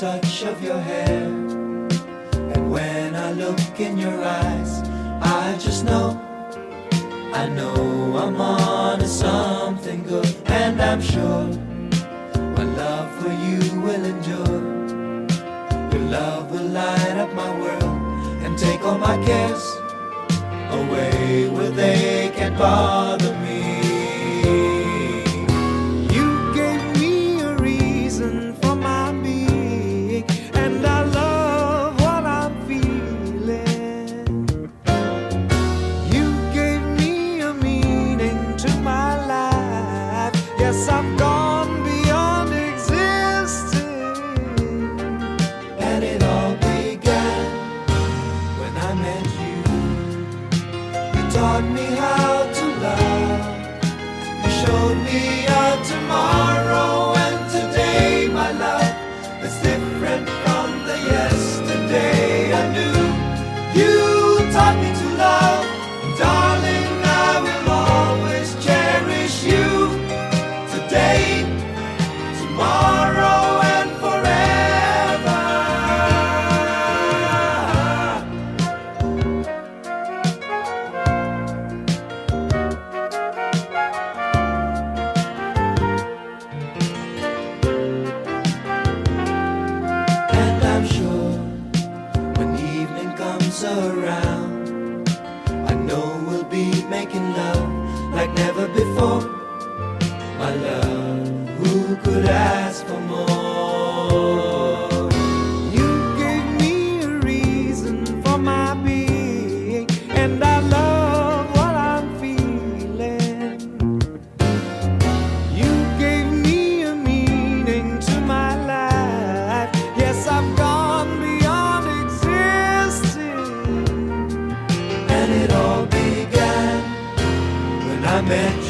touch of your hair. And when I look in your eyes, I just know. I know I'm on to something good. And I'm sure my love for you will endure. Your love will light up my world and take all my cares away where they can bother taught me how to love. You showed me a tomorrow around, I know we'll be making love like never before. My love, who could ask for more? I met you.